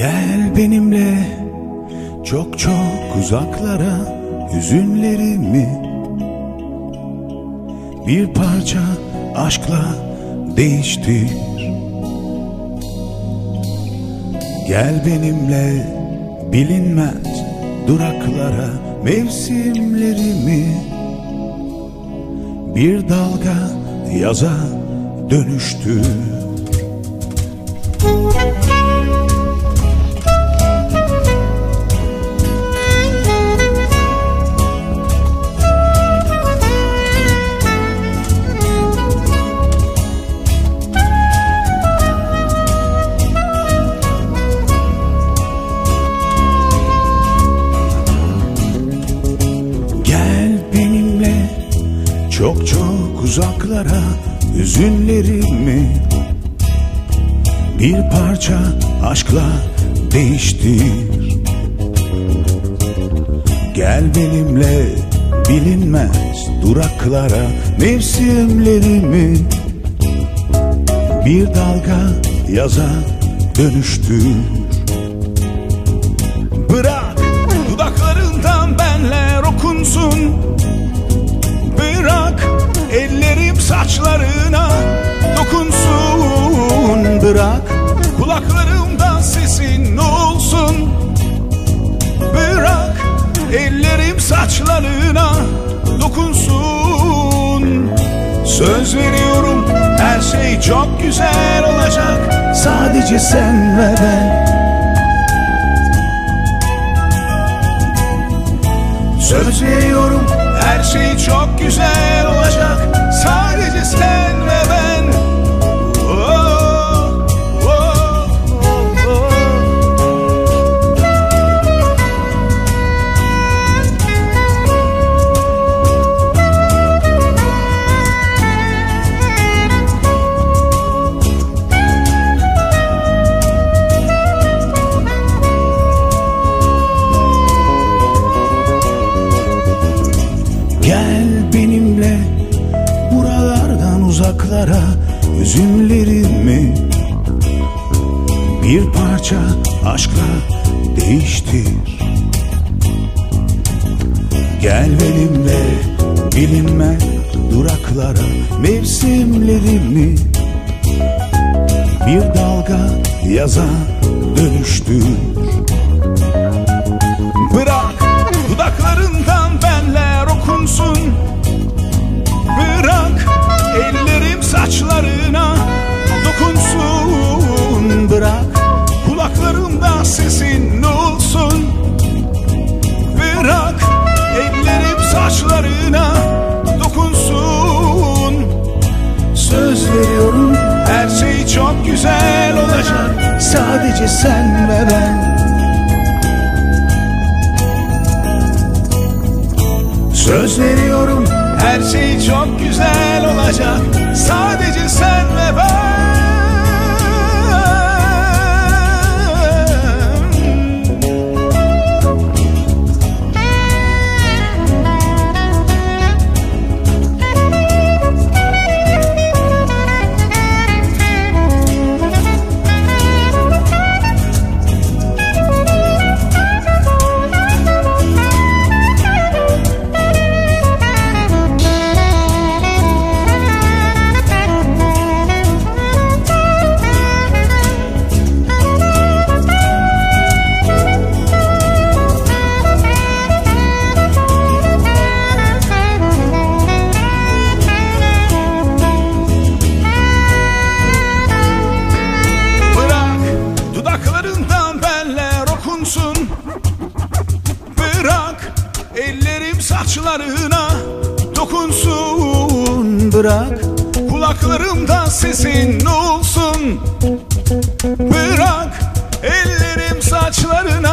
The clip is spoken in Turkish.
Gel benimle çok çok uzaklara hüzünlerimi bir parça aşkla değiştir. Gel benimle bilinmez duraklara mevsimlerimi. Bir dalga yaza dönüştür çok çok uzaklara hüzünlerimi bir parça aşkla değiştir. Gel benimle bilinmez duraklara mevsimlerimi bir dalga yaza dönüştür saçlarına dokunsun Bırak. Kulaklarımdan sesin olsun Bırak. Ellerim saçlarına dokunsun. Söz veriyorum her şey çok güzel olacak. Sadece sen ve ben. Söz veriyorum her şey çok güzel olacak Sadece sen uzaklara Üzümlerimi bir parça aşkla değiştir Gel benimle bilinmez duraklara Mevsimlerimi bir dalga yaza dönüştür sesin olsun. Bırak ellerim saçlarına dokunsun. Söz veriyorum her şey çok güzel olacak. Sadece sen ve ben. Söz veriyorum her şey çok güzel olacak. Sadece sen ve ben bırak. Kulaklarımda sesin olsun? Bırak. Ellerim saçlarına